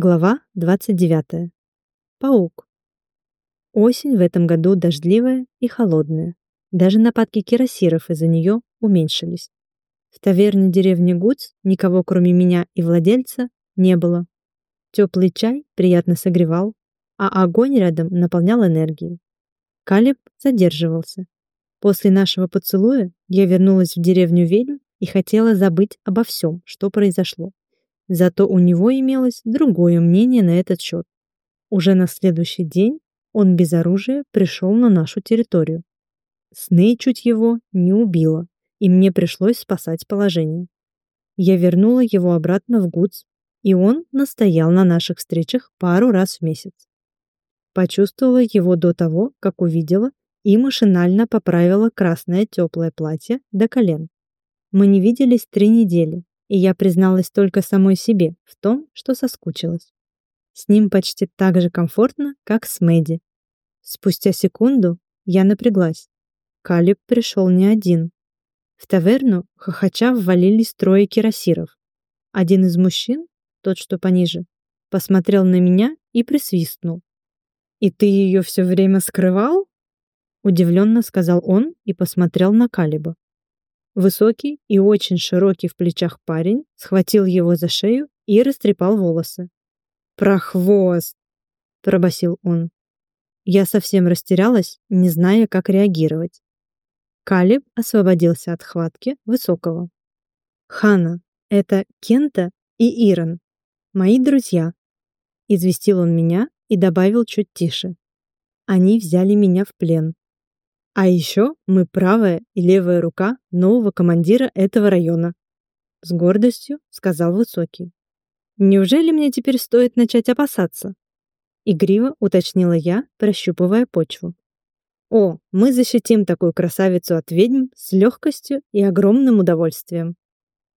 Глава 29. Паук. Осень в этом году дождливая и холодная. Даже нападки кирасиров из-за нее уменьшились. В таверне деревни Гуц никого, кроме меня и владельца, не было. Теплый чай приятно согревал, а огонь рядом наполнял энергией. Калиб задерживался. После нашего поцелуя я вернулась в деревню ведьм и хотела забыть обо всем, что произошло. Зато у него имелось другое мнение на этот счет. Уже на следующий день он без оружия пришел на нашу территорию. Сней чуть его не убила, и мне пришлось спасать положение. Я вернула его обратно в Гудс, и он настоял на наших встречах пару раз в месяц. Почувствовала его до того, как увидела, и машинально поправила красное теплое платье до колен. Мы не виделись три недели, и я призналась только самой себе в том, что соскучилась. С ним почти так же комфортно, как с Мэдди. Спустя секунду я напряглась. Калиб пришел не один. В таверну хохоча ввалились трое кирасиров. Один из мужчин, тот, что пониже, посмотрел на меня и присвистнул. «И ты ее все время скрывал?» Удивленно сказал он и посмотрел на Калиба. Высокий и очень широкий в плечах парень схватил его за шею и растрепал волосы. «Прохвост!» — пробасил он. Я совсем растерялась, не зная, как реагировать. Калиб освободился от хватки Высокого. «Хана, это Кента и Ирон, мои друзья», — известил он меня и добавил чуть тише. «Они взяли меня в плен. А еще мы правая и левая рука нового командира этого района. С гордостью сказал Высокий. Неужели мне теперь стоит начать опасаться? Игриво уточнила я, прощупывая почву. О, мы защитим такую красавицу от ведьм с легкостью и огромным удовольствием.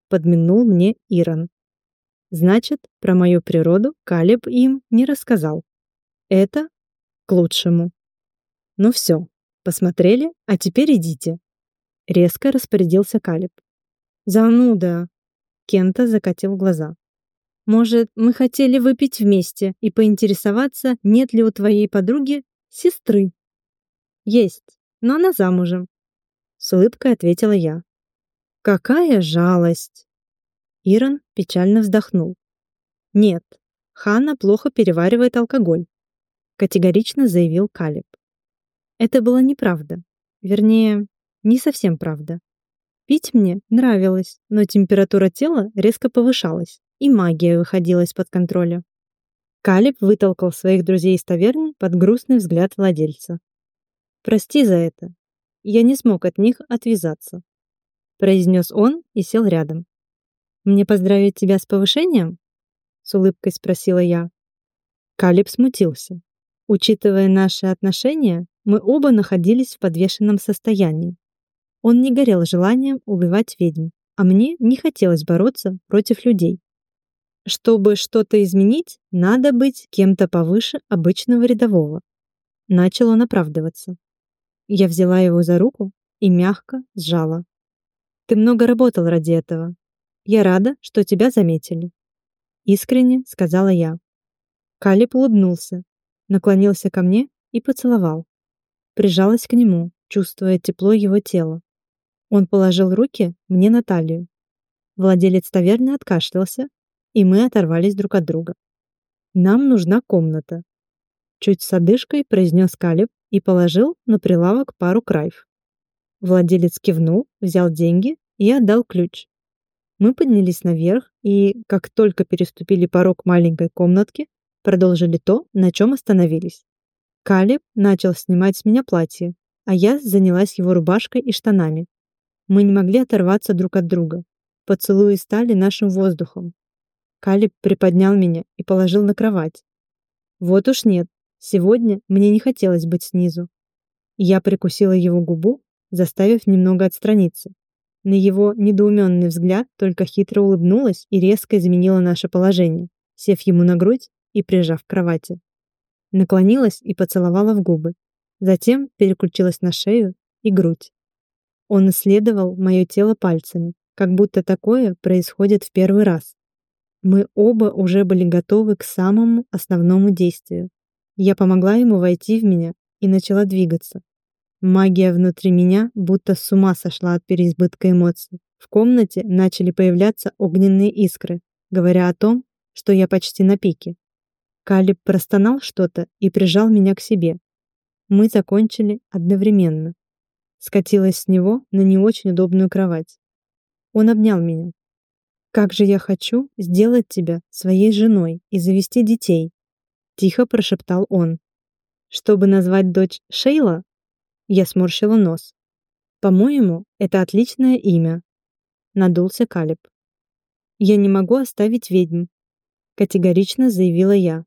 Подмигнул мне Иран. Значит, про мою природу Калиб им не рассказал. Это к лучшему. Ну все, Посмотрели, а теперь идите. Резко распорядился Калиб. Зануда. Кента закатил глаза. Может, мы хотели выпить вместе и поинтересоваться, нет ли у твоей подруги сестры? Есть, но она замужем. С улыбкой ответила я. Какая жалость. Ирон печально вздохнул. Нет, Ханна плохо переваривает алкоголь, категорично заявил Калиб. Это была неправда. Вернее, не совсем правда. Пить мне нравилось, но температура тела резко повышалась, и магия выходила из-под контроля. Калиб вытолкал своих друзей из таверны под грустный взгляд владельца. «Прости за это. Я не смог от них отвязаться», — произнес он и сел рядом. «Мне поздравить тебя с повышением?» — с улыбкой спросила я. Калиб смутился. Учитывая наши отношения, мы оба находились в подвешенном состоянии. Он не горел желанием убивать ведьм, а мне не хотелось бороться против людей. Чтобы что-то изменить, надо быть кем-то повыше обычного рядового. Начал он оправдываться. Я взяла его за руку и мягко сжала. Ты много работал ради этого. Я рада, что тебя заметили. Искренне сказала я. Калиб улыбнулся, наклонился ко мне и поцеловал прижалась к нему, чувствуя тепло его тела. Он положил руки мне на талию. Владелец таверны откашлялся, и мы оторвались друг от друга. «Нам нужна комната», — чуть с одышкой произнес Калиб и положил на прилавок пару крайв. Владелец кивнул, взял деньги и отдал ключ. Мы поднялись наверх и, как только переступили порог маленькой комнатки, продолжили то, на чем остановились. Калиб начал снимать с меня платье, а я занялась его рубашкой и штанами. Мы не могли оторваться друг от друга. Поцелуи стали нашим воздухом. Калиб приподнял меня и положил на кровать. Вот уж нет, сегодня мне не хотелось быть снизу. Я прикусила его губу, заставив немного отстраниться. На его недоуменный взгляд только хитро улыбнулась и резко изменила наше положение, сев ему на грудь и прижав к кровати наклонилась и поцеловала в губы. Затем переключилась на шею и грудь. Он исследовал мое тело пальцами, как будто такое происходит в первый раз. Мы оба уже были готовы к самому основному действию. Я помогла ему войти в меня и начала двигаться. Магия внутри меня будто с ума сошла от переизбытка эмоций. В комнате начали появляться огненные искры, говоря о том, что я почти на пике. Калиб простонал что-то и прижал меня к себе. Мы закончили одновременно. Скатилась с него на не очень удобную кровать. Он обнял меня. «Как же я хочу сделать тебя своей женой и завести детей!» Тихо прошептал он. «Чтобы назвать дочь Шейла?» Я сморщила нос. «По-моему, это отличное имя», — надулся Калиб. «Я не могу оставить ведьм», — категорично заявила я.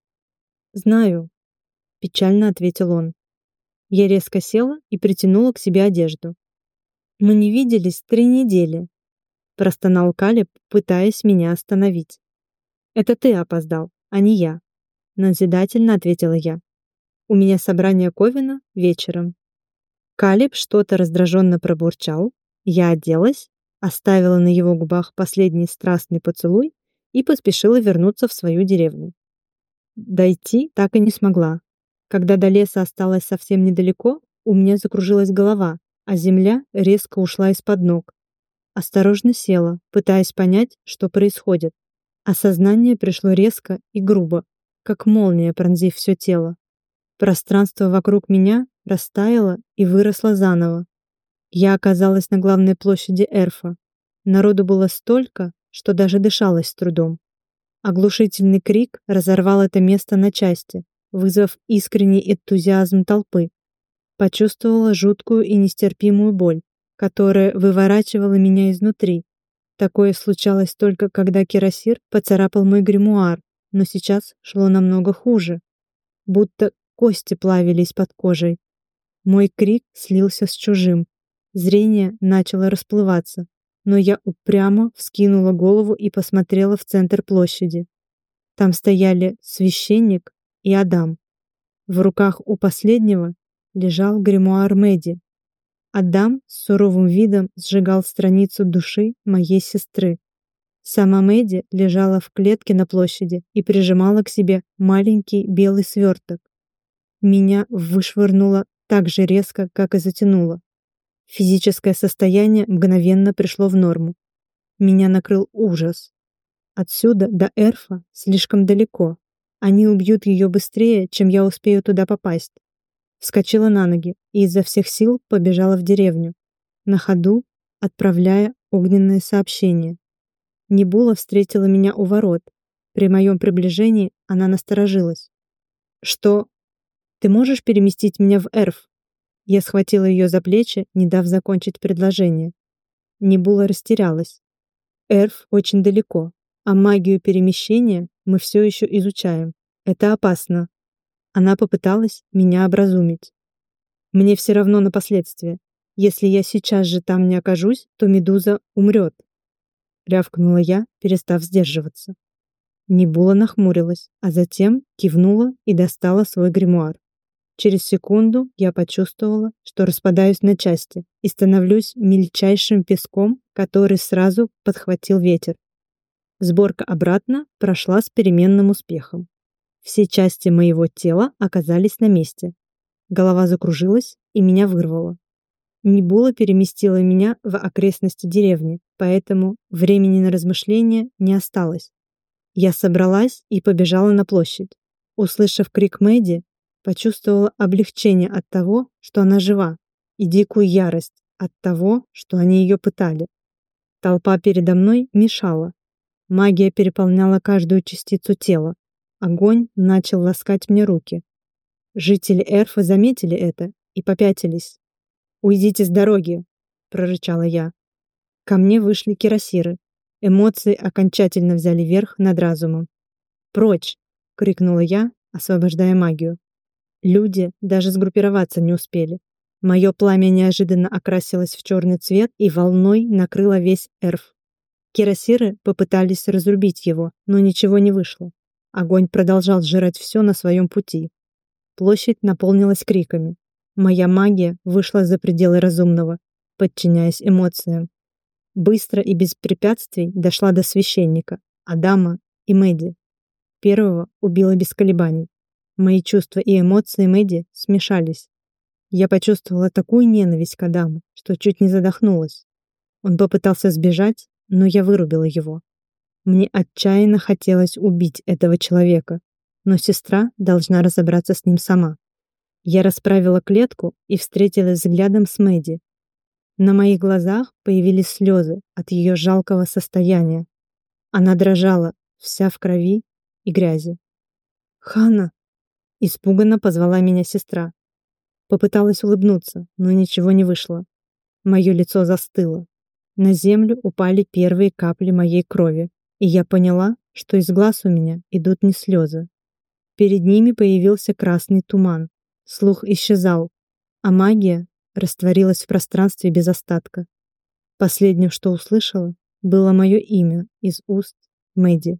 «Знаю», — печально ответил он. Я резко села и притянула к себе одежду. «Мы не виделись три недели», простонал Калиб, пытаясь меня остановить. «Это ты опоздал, а не я», назидательно ответила я. «У меня собрание Ковина вечером». Калиб что-то раздраженно пробурчал, я оделась, оставила на его губах последний страстный поцелуй и поспешила вернуться в свою деревню. Дойти так и не смогла. Когда до леса осталось совсем недалеко, у меня закружилась голова, а земля резко ушла из-под ног, Осторожно села, пытаясь понять, что происходит. Осознание пришло резко и грубо, как молния, пронзив все тело. Пространство вокруг меня растаяло и выросло заново. Я оказалась на главной площади Эрфа. Народу было столько, что даже дышалось с трудом. Оглушительный крик разорвал это место на части, вызвав искренний энтузиазм толпы. Почувствовала жуткую и нестерпимую боль которая выворачивала меня изнутри. Такое случалось только когда Кирасир поцарапал мой гримуар, но сейчас шло намного хуже. Будто кости плавились под кожей. Мой крик слился с чужим. Зрение начало расплываться, но я упрямо вскинула голову и посмотрела в центр площади. Там стояли священник и Адам. В руках у последнего лежал гримуар Мэди, Адам с суровым видом сжигал страницу души моей сестры. Сама Мэдди лежала в клетке на площади и прижимала к себе маленький белый сверток. Меня вышвырнуло так же резко, как и затянуло. Физическое состояние мгновенно пришло в норму. Меня накрыл ужас. Отсюда до Эрфа слишком далеко. Они убьют ее быстрее, чем я успею туда попасть вскочила на ноги и изо всех сил побежала в деревню, на ходу отправляя огненные сообщения. Небула встретила меня у ворот. При моем приближении она насторожилась. «Что? Ты можешь переместить меня в Эрф?» Я схватила ее за плечи, не дав закончить предложение. Небула растерялась. Эрф очень далеко, а магию перемещения мы все еще изучаем. Это опасно. Она попыталась меня образумить. Мне все равно на последствия. Если я сейчас же там не окажусь, то медуза умрет. Рявкнула я, перестав сдерживаться. Небула нахмурилась, а затем кивнула и достала свой гримуар. Через секунду я почувствовала, что распадаюсь на части и становлюсь мельчайшим песком, который сразу подхватил ветер. Сборка обратно прошла с переменным успехом. Все части моего тела оказались на месте. Голова закружилась и меня вырвало. Небула переместила меня в окрестности деревни, поэтому времени на размышления не осталось. Я собралась и побежала на площадь. Услышав крик Мэдди, почувствовала облегчение от того, что она жива, и дикую ярость от того, что они ее пытали. Толпа передо мной мешала. Магия переполняла каждую частицу тела. Огонь начал ласкать мне руки. Жители Эрфа заметили это и попятились. «Уйдите с дороги!» — прорычала я. Ко мне вышли кирасиры. Эмоции окончательно взяли верх над разумом. «Прочь!» — крикнула я, освобождая магию. Люди даже сгруппироваться не успели. Мое пламя неожиданно окрасилось в черный цвет и волной накрыло весь Эрф. Кирасиры попытались разрубить его, но ничего не вышло. Огонь продолжал сжирать все на своем пути. Площадь наполнилась криками. Моя магия вышла за пределы разумного, подчиняясь эмоциям. Быстро и без препятствий дошла до священника, Адама и Мэдди. Первого убила без колебаний. Мои чувства и эмоции Мэдди смешались. Я почувствовала такую ненависть к Адаму, что чуть не задохнулась. Он попытался сбежать, но я вырубила его. Мне отчаянно хотелось убить этого человека, но сестра должна разобраться с ним сама. Я расправила клетку и встретилась взглядом с Мэдди. На моих глазах появились слезы от ее жалкого состояния. Она дрожала, вся в крови и грязи. «Ханна!» — испуганно позвала меня сестра. Попыталась улыбнуться, но ничего не вышло. Мое лицо застыло. На землю упали первые капли моей крови, и я поняла, что из глаз у меня идут не слезы. Перед ними появился красный туман. Слух исчезал, а магия растворилась в пространстве без остатка. Последним, что услышала, было мое имя из уст Мэдди.